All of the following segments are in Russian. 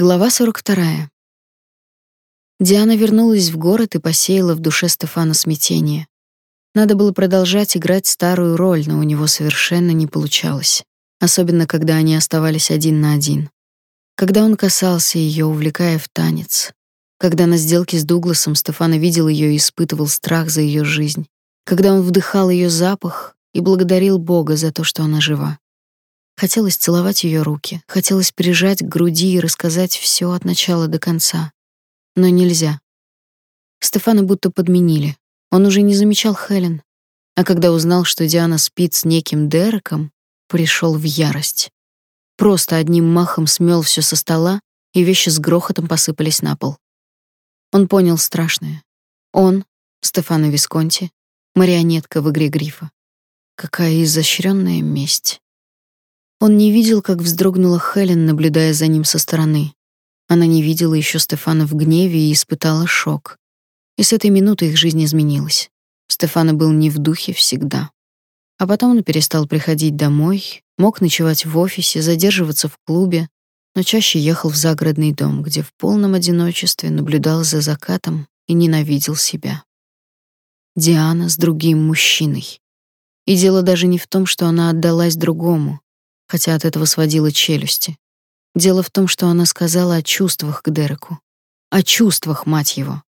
Глава 42. Диана вернулась в город и посеяла в душе Стефана смятение. Надо было продолжать играть старую роль, но у него совершенно не получалось, особенно когда они оставались один на один. Когда он касался ее, увлекая в танец, когда на сделке с Дугласом Стефана видел ее и испытывал страх за ее жизнь, когда он вдыхал ее запах и благодарил Бога за то, что она жива. Хотелось целовать ее руки, хотелось прижать к груди и рассказать все от начала до конца. Но нельзя. Стефана будто подменили. Он уже не замечал Хелен. А когда узнал, что Диана спит с неким Дереком, пришел в ярость. Просто одним махом смел все со стола, и вещи с грохотом посыпались на пол. Он понял страшное. Он, Стефано Висконти, марионетка в игре Грифа. Какая изощренная месть. Он не видел, как вздрогнула Хелен, наблюдая за ним со стороны. Она не видела еще Стефана в гневе и испытала шок. И с этой минуты их жизнь изменилась. Стефана был не в духе всегда. А потом он перестал приходить домой, мог ночевать в офисе, задерживаться в клубе, но чаще ехал в загородный дом, где в полном одиночестве наблюдал за закатом и ненавидел себя. Диана с другим мужчиной. И дело даже не в том, что она отдалась другому хотя от этого сводила челюсти. Дело в том, что она сказала о чувствах к Дереку. О чувствах, мать его.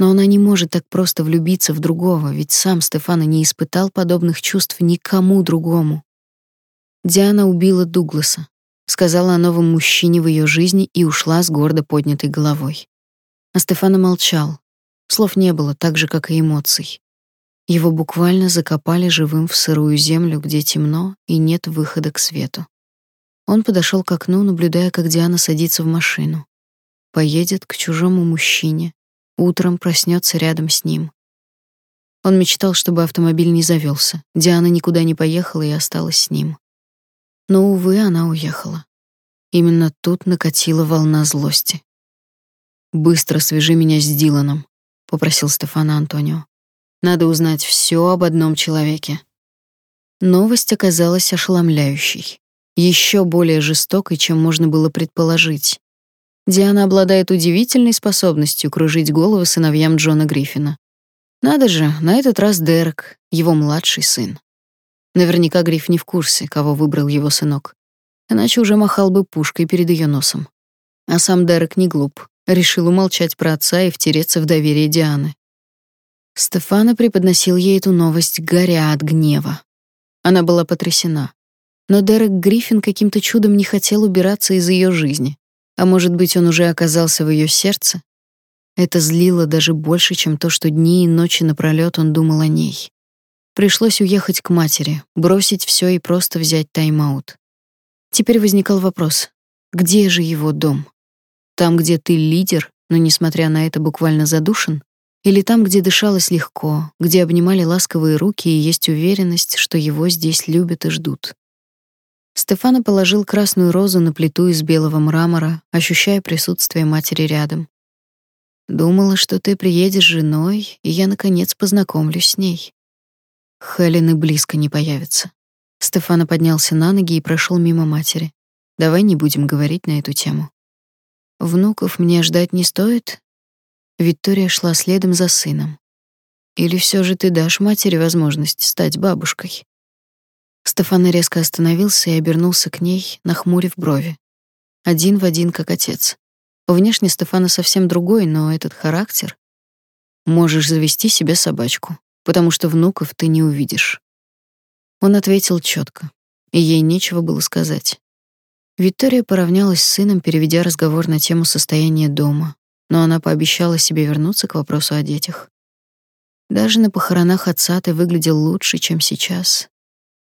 Но она не может так просто влюбиться в другого, ведь сам Стефана не испытал подобных чувств никому другому. Диана убила Дугласа, сказала о новом мужчине в ее жизни и ушла с гордо поднятой головой. А Стефана молчал. Слов не было, так же, как и эмоций. Его буквально закопали живым в сырую землю, где темно и нет выхода к свету. Он подошел к окну, наблюдая, как Диана садится в машину. Поедет к чужому мужчине, утром проснется рядом с ним. Он мечтал, чтобы автомобиль не завелся. Диана никуда не поехала и осталась с ним. Но увы, она уехала. Именно тут накатила волна злости. Быстро свяжи меня с Диланом, попросил Стефана Антонио. Надо узнать все об одном человеке. Новость оказалась ошеломляющей, еще более жестокой, чем можно было предположить. Диана обладает удивительной способностью кружить головы сыновьям Джона Гриффина. Надо же, на этот раз Дерек, его младший сын. Наверняка Гриф не в курсе, кого выбрал его сынок. Иначе уже махал бы пушкой перед ее носом. А сам Дерек не глуп, решил умолчать про отца и втереться в доверие Дианы. Стефана преподносил ей эту новость, горя от гнева. Она была потрясена. Но Дерек Гриффин каким-то чудом не хотел убираться из ее жизни. А может быть, он уже оказался в ее сердце? Это злило даже больше, чем то, что дни и ночи напролёт он думал о ней. Пришлось уехать к матери, бросить все и просто взять тайм-аут. Теперь возникал вопрос: где же его дом? Там, где ты лидер, но несмотря на это буквально задушен? Или там, где дышалось легко, где обнимали ласковые руки и есть уверенность, что его здесь любят и ждут. Стефана положил красную розу на плиту из белого мрамора, ощущая присутствие матери рядом. Думала, что ты приедешь с женой, и я наконец познакомлюсь с ней. Хелен и близко не появится. Стефана поднялся на ноги и прошел мимо матери. Давай не будем говорить на эту тему. Внуков мне ждать не стоит, Виктория шла следом за сыном. Или все же ты дашь матери возможность стать бабушкой? Стефан резко остановился и обернулся к ней, нахмурив брови. Один в один, как отец. Внешне Стефана совсем другой, но этот характер... Можешь завести себе собачку, потому что внуков ты не увидишь. Он ответил четко, и ей нечего было сказать. Виктория поравнялась с сыном, переведя разговор на тему состояния дома, но она пообещала себе вернуться к вопросу о детях. Даже на похоронах отца ты выглядел лучше, чем сейчас.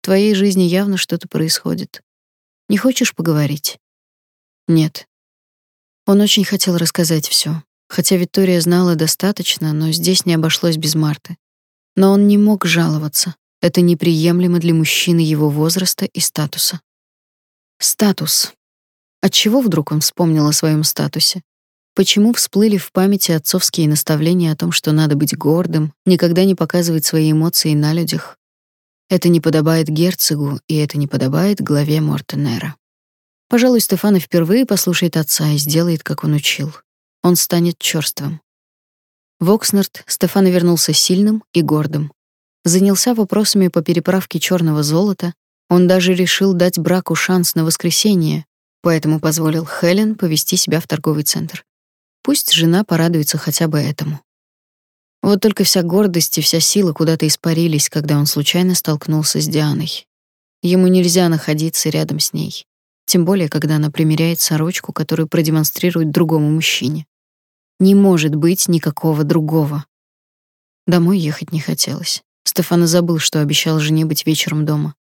В твоей жизни явно что-то происходит. Не хочешь поговорить? Нет. Он очень хотел рассказать все, хотя Виктория знала достаточно, но здесь не обошлось без Марты. Но он не мог жаловаться. Это неприемлемо для мужчины его возраста и статуса. Статус. Отчего вдруг он вспомнил о своем статусе? Почему всплыли в памяти отцовские наставления о том, что надо быть гордым, никогда не показывать свои эмоции на людях? Это не подобает герцогу, и это не подобает главе Мортенера. Пожалуй, Стефана впервые послушает отца и сделает, как он учил. Он станет чёрствым. В Окснард Стефана вернулся сильным и гордым. Занялся вопросами по переправке черного золота, он даже решил дать браку шанс на воскресенье, поэтому позволил Хелен повести себя в торговый центр. Пусть жена порадуется хотя бы этому. Вот только вся гордость и вся сила куда-то испарились, когда он случайно столкнулся с Дианой. Ему нельзя находиться рядом с ней, тем более когда она примеряет сорочку, которую продемонстрирует другому мужчине. Не может быть никакого другого. Домой ехать не хотелось. Стефана забыл, что обещал жене быть вечером дома.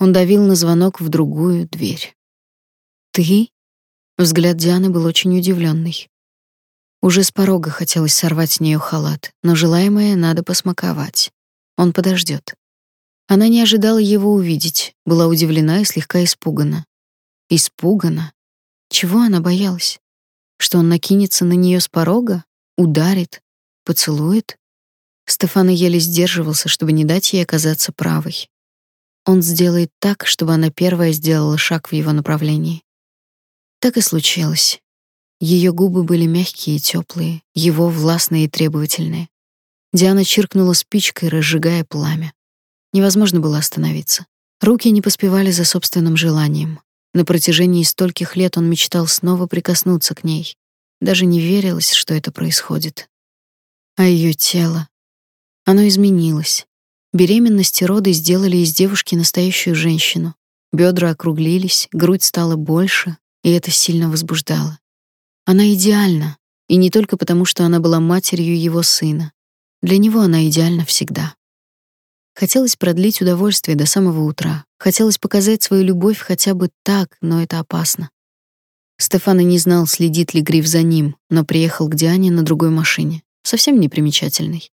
Он давил на звонок в другую дверь. «Ты?» Взгляд Дианы был очень удивленный. Уже с порога хотелось сорвать с нее халат, но желаемое надо посмаковать. Он подождет. Она не ожидала его увидеть, была удивлена и слегка испугана. Испугана? Чего она боялась? Что он накинется на нее с порога, ударит, поцелует? Стефана еле сдерживался, чтобы не дать ей оказаться правой. Он сделает так, чтобы она первая сделала шаг в его направлении. Так и случилось. Ее губы были мягкие и теплые, его властные и требовательные. Диана чиркнула спичкой, разжигая пламя. Невозможно было остановиться. Руки не поспевали за собственным желанием. На протяжении стольких лет он мечтал снова прикоснуться к ней. Даже не верилось, что это происходит. А ее тело... Оно изменилось. Беременность и роды сделали из девушки настоящую женщину. Бедра округлились, грудь стала больше, и это сильно возбуждало. Она идеальна, и не только потому, что она была матерью его сына. Для него она идеальна всегда. Хотелось продлить удовольствие до самого утра. Хотелось показать свою любовь хотя бы так, но это опасно. Стефана не знал, следит ли Гриф за ним, но приехал к Диане на другой машине, совсем непримечательной.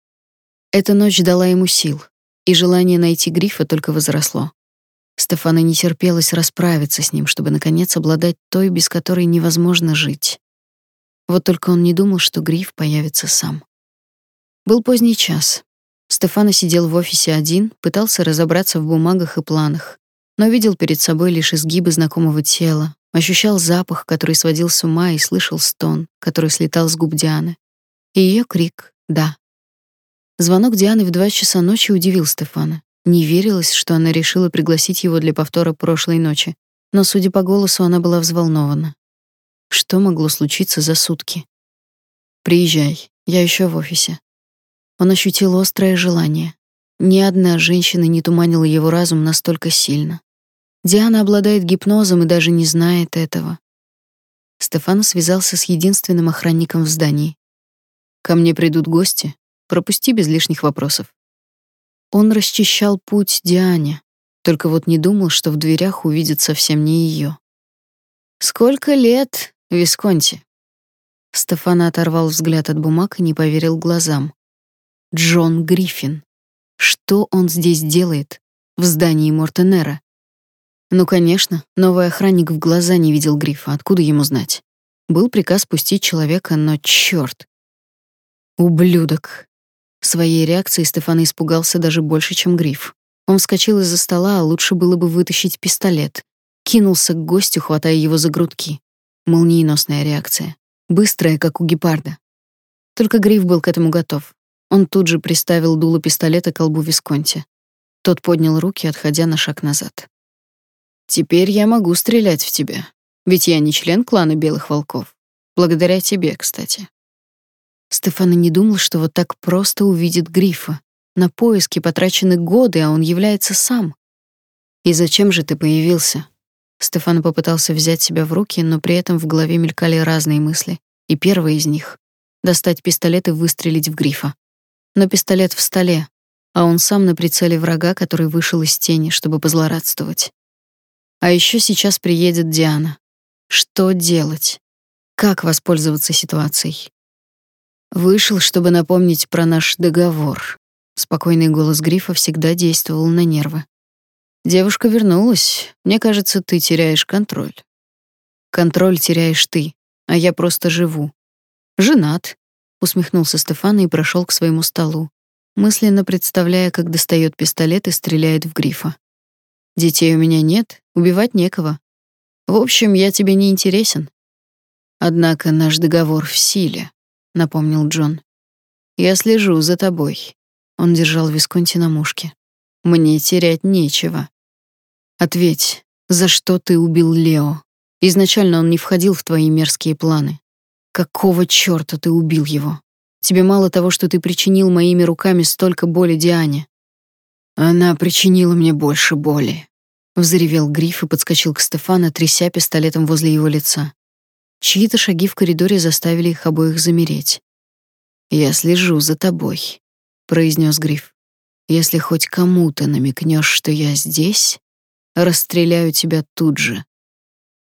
Эта ночь дала ему сил, и желание найти Грифа только возросло. Стефана не терпелось расправиться с ним, чтобы наконец обладать той, без которой невозможно жить. Вот только он не думал, что Гриф появится сам. Был поздний час. Стефана сидел в офисе один, пытался разобраться в бумагах и планах, но видел перед собой лишь изгибы знакомого тела, ощущал запах, который сводил с ума, и слышал стон, который слетал с губ Дианы. И ее крик «да». Звонок Дианы в два часа ночи удивил Стефана. Не верилось, что она решила пригласить его для повтора прошлой ночи, но, судя по голосу, она была взволнована. Что могло случиться за сутки? «Приезжай, я еще в офисе». Он ощутил острое желание. Ни одна женщина не туманила его разум настолько сильно. Диана обладает гипнозом и даже не знает этого. Стефан связался с единственным охранником в здании. «Ко мне придут гости. Пропусти без лишних вопросов». Он расчищал путь Диане, только вот не думал, что в дверях увидит совсем не ее. «Сколько лет, Висконти?» Стефана оторвал взгляд от бумаг и не поверил глазам. Джон Гриффин. Что он здесь делает? В здании Мортенера? Ну, конечно, новый охранник в глаза не видел Грифа, откуда ему знать? Был приказ пустить человека, но чёрт. Ублюдок. Своей реакцией Стефан испугался даже больше, чем Гриф. Он вскочил из-за стола, а лучше было бы вытащить пистолет. Кинулся к гостю, хватая его за грудки. Молниеносная реакция. Быстрая, как у гепарда. Только Гриф был к этому готов. Он тут же приставил дуло пистолета к колбу Висконти. Тот поднял руки, отходя на шаг назад. «Теперь я могу стрелять в тебя, ведь я не член клана Белых Волков. Благодаря тебе, кстати». Стефан не думал, что вот так просто увидит Грифа. На поиски потрачены годы, а он является сам. «И зачем же ты появился?» Стефан попытался взять себя в руки, но при этом в голове мелькали разные мысли. И первая из них — достать пистолет и выстрелить в Грифа. Но пистолет в столе, а он сам на прицеле врага, который вышел из тени, чтобы позлорадствовать. А еще сейчас приедет Диана. Что делать? Как воспользоваться ситуацией? Вышел, чтобы напомнить про наш договор. Спокойный голос Грифа всегда действовал на нервы. Девушка вернулась. Мне кажется, ты теряешь контроль. Контроль теряешь ты, а я просто живу. Женат, усмехнулся Стефан и прошел к своему столу, мысленно представляя, как достает пистолет и стреляет в Грифа. Детей у меня нет, убивать некого. В общем, я тебе не интересен. Однако наш договор в силе, напомнил Джон. Я слежу за тобой. Он держал Висконти на мушке. Мне терять нечего. Ответь, за что ты убил Лео? Изначально он не входил в твои мерзкие планы. Какого чёрта ты убил его? Тебе мало того, что ты причинил моими руками столько боли Диане. Она причинила мне больше боли. Взревел Гриф и подскочил к Стефану, тряся пистолетом возле его лица. Чьи-то шаги в коридоре заставили их обоих замереть. «Я слежу за тобой», — произнес Гриф. «Если хоть кому-то намекнешь, что я здесь, расстреляю тебя тут же.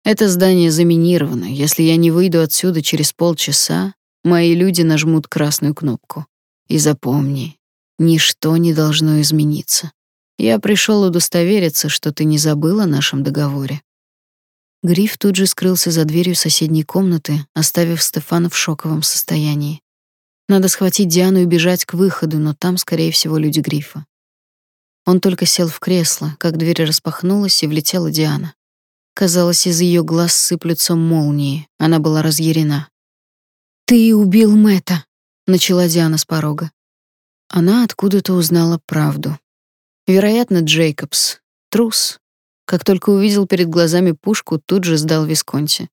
Это здание заминировано. Если я не выйду отсюда через полчаса, мои люди нажмут красную кнопку. И запомни, ничто не должно измениться. Я пришел удостовериться, что ты не забыла о нашем договоре. Гриф тут же скрылся за дверью соседней комнаты, оставив Стефана в шоковом состоянии. Надо схватить Диану и бежать к выходу, но там, скорее всего, люди Грифа. Он только сел в кресло, как дверь распахнулась, и влетела Диана. Казалось, из ее глаз сыплются молнии. Она была разъярена. «Ты убил Мэтта», — начала Диана с порога. Она откуда-то узнала правду. Вероятно, Джейкобс. Трус. Как только увидел перед глазами пушку, тут же сдал Висконти.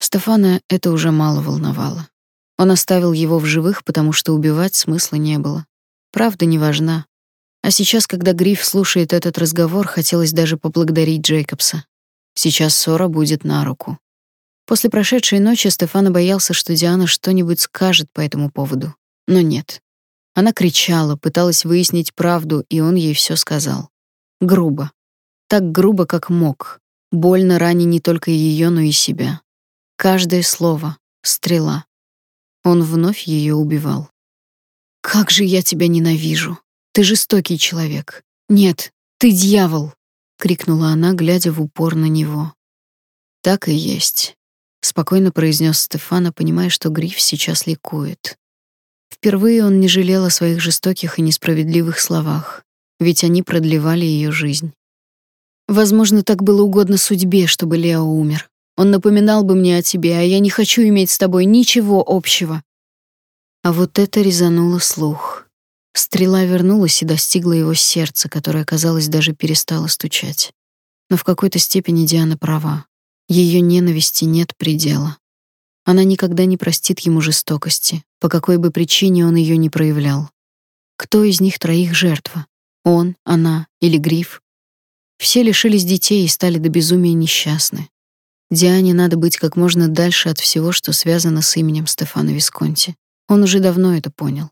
Стефана это уже мало волновало. Он оставил его в живых, потому что убивать смысла не было. Правда не важна. А сейчас, когда Гриф слушает этот разговор, хотелось даже поблагодарить Джейкобса. Сейчас ссора будет на руку. После прошедшей ночи Стефана боялся, что Диана что-нибудь скажет по этому поводу. Но нет. Она кричала, пыталась выяснить правду, и он ей все сказал. Грубо. Так грубо, как мог. Больно раня не только ее, но и себя. Каждое слово — стрела. Он вновь ее убивал. «Как же я тебя ненавижу! Ты жестокий человек! Нет, ты дьявол!» — крикнула она, глядя в упор на него. «Так и есть», — спокойно произнес Стефана, понимая, что Гриф сейчас ликует. Впервые он не жалел о своих жестоких и несправедливых словах, ведь они продлевали ее жизнь. Возможно, так было угодно судьбе, чтобы Лео умер. Он напоминал бы мне о тебе, а я не хочу иметь с тобой ничего общего. А вот это резануло слух. Стрела вернулась и достигла его сердца, которое, казалось, даже перестало стучать. Но в какой-то степени Диана права. Ее ненависти нет предела. Она никогда не простит ему жестокости, по какой бы причине он ее не проявлял. Кто из них троих жертва? Он, она или Гриф? Все лишились детей и стали до безумия несчастны. Диане надо быть как можно дальше от всего, что связано с именем Стефано Висконти. Он уже давно это понял.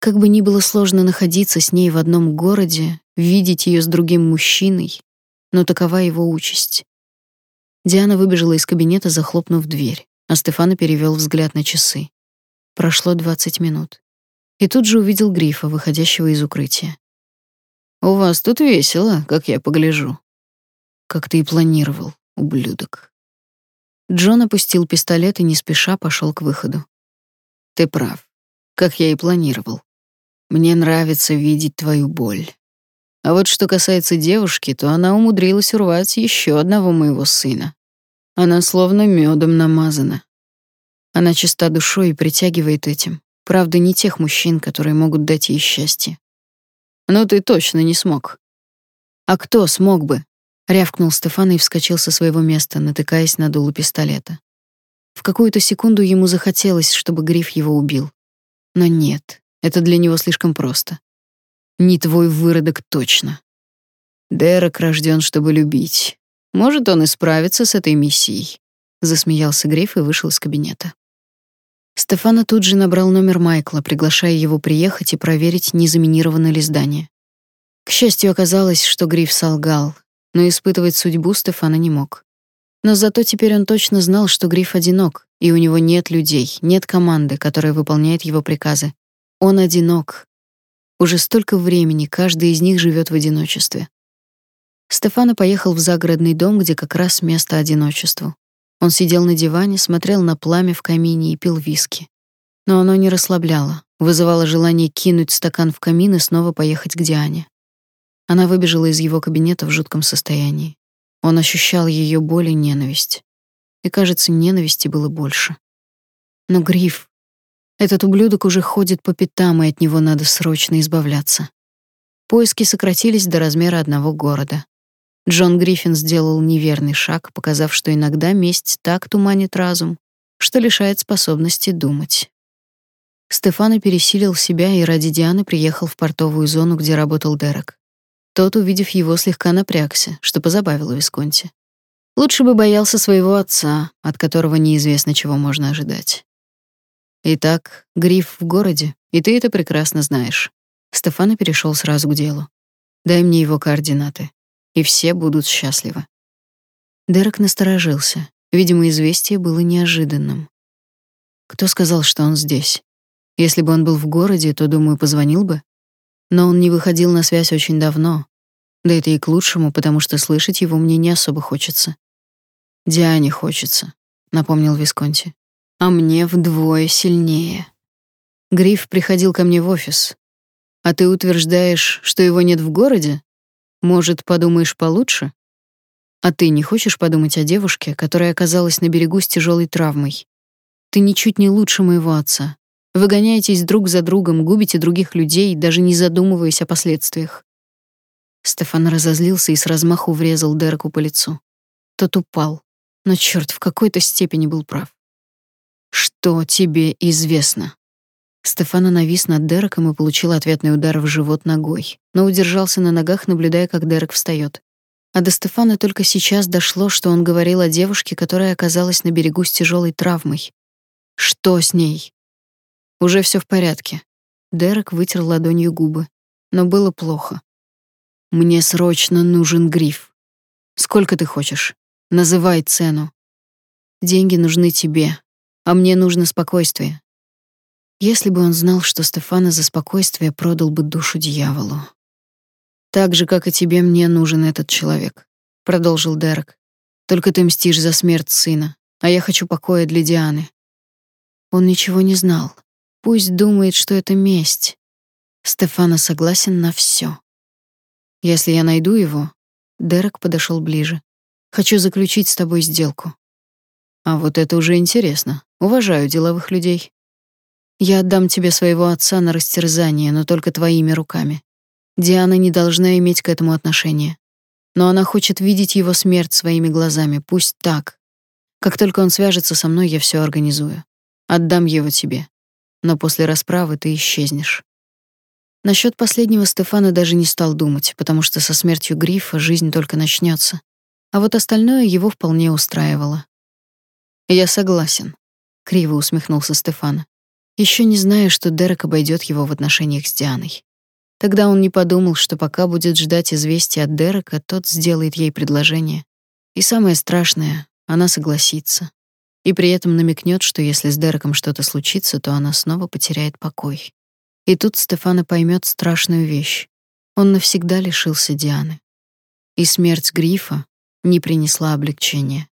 Как бы ни было сложно находиться с ней в одном городе, видеть ее с другим мужчиной, но такова его участь. Диана выбежала из кабинета, захлопнув дверь а Стефано перевел взгляд на часы. Прошло 20 минут. И тут же увидел Грифа, выходящего из укрытия. «У вас тут весело, как я погляжу». «Как ты и планировал, ублюдок». Джон опустил пистолет и не спеша пошел к выходу. «Ты прав, как я и планировал. Мне нравится видеть твою боль. А вот что касается девушки, то она умудрилась урвать еще одного моего сына. Она словно медом намазана. Она чиста душой и притягивает этим. Правда, не тех мужчин, которые могут дать ей счастье. Но ты точно не смог. А кто смог бы? рявкнул Стефан и вскочил со своего места, натыкаясь на дуло пистолета. В какую-то секунду ему захотелось, чтобы Гриф его убил. Но нет, это для него слишком просто. Не твой выродок точно. Дерек рожден, чтобы любить. Может, он и справится с этой миссией. Засмеялся Гриф и вышел из кабинета. Стефана тут же набрал номер Майкла, приглашая его приехать и проверить, не заминировано ли здание. К счастью, оказалось, что Гриф солгал, но испытывать судьбу Стефана не мог. Но зато теперь он точно знал, что Гриф одинок, и у него нет людей, нет команды, которая выполняет его приказы. Он одинок. Уже столько времени каждый из них живет в одиночестве. Стефано поехал в загородный дом, где как раз место одиночеству. Он сидел на диване, смотрел на пламя в камине и пил виски. Но оно не расслабляло, вызывало желание кинуть стакан в камин и снова поехать к Диане. Она выбежала из его кабинета в жутком состоянии. Он ощущал ее боль и ненависть. И, кажется, ненависти было больше. Но Гриф... Этот ублюдок уже ходит по пятам, и от него надо срочно избавляться. Поиски сократились до размера одного города. Джон Гриффин сделал неверный шаг, показав, что иногда месть так туманит разум, что лишает способности думать. Стефано пересилил себя и ради Дианы приехал в портовую зону, где работал Дерек. Тот, увидев его, слегка напрягся, что позабавило Висконти. Лучше бы боялся своего отца, от которого неизвестно, чего можно ожидать. Итак, Гриф в городе, и ты это прекрасно знаешь. Стефано перешел сразу к делу. Дай мне его координаты, и все будут счастливы. Дерек насторожился. Видимо, известие было неожиданным. Кто сказал, что он здесь? Если бы он был в городе, то, думаю, позвонил бы. Но он не выходил на связь очень давно. Да это и к лучшему, потому что слышать его мне не особо хочется. Диане хочется, напомнил Висконти. А мне вдвое сильнее. Гриф приходил ко мне в офис. А ты утверждаешь, что его нет в городе? Может, подумаешь получше? А ты не хочешь подумать о девушке, которая оказалась на берегу с тяжелой травмой? Ты ничуть не лучше моего отца. Вы гоняетесь друг за другом, губите других людей, даже не задумываясь о последствиях. Стефан разозлился и с размаху врезал Дереку по лицу. Тот упал, но черт в какой-то степени был прав. Что тебе известно? Стефана навис над Дереком и получил ответный удар в живот ногой, но удержался на ногах, наблюдая, как Дерек встает. А до Стефана только сейчас дошло, что он говорил о девушке, которая оказалась на берегу с тяжелой травмой. Что с ней? Уже все в порядке. Дерек вытер ладонью губы, но было плохо. Мне срочно нужен гриф. Сколько ты хочешь? Называй цену. Деньги нужны тебе, а мне нужно спокойствие. Если бы он знал, что Стефана за спокойствие продал бы душу дьяволу. Так же, как и тебе, мне нужен этот человек, продолжил Дерек. Только ты мстишь за смерть сына, а я хочу покоя для Дианы. Он ничего не знал. Пусть думает, что это месть. Стефана согласен на все. Если я найду его, Дерек подошел ближе. Хочу заключить с тобой сделку. А вот это уже интересно. Уважаю деловых людей. Я отдам тебе своего отца на растерзание, но только твоими руками. Диана не должна иметь к этому отношения. Но она хочет видеть его смерть своими глазами. Пусть так. Как только он свяжется со мной, я все организую. Отдам его тебе но после расправы ты исчезнешь. Насчет последнего Стефана даже не стал думать, потому что со смертью Грифа жизнь только начнется, а вот остальное его вполне устраивало. Я согласен, криво усмехнулся Стефан. Еще не зная, что Дерек обойдет его в отношениях с Дианой. Тогда он не подумал, что пока будет ждать известия от Дерека, тот сделает ей предложение. И самое страшное, она согласится и при этом намекнет, что если с Дереком что-то случится, то она снова потеряет покой. И тут Стефана поймет страшную вещь. Он навсегда лишился Дианы. И смерть Грифа не принесла облегчения.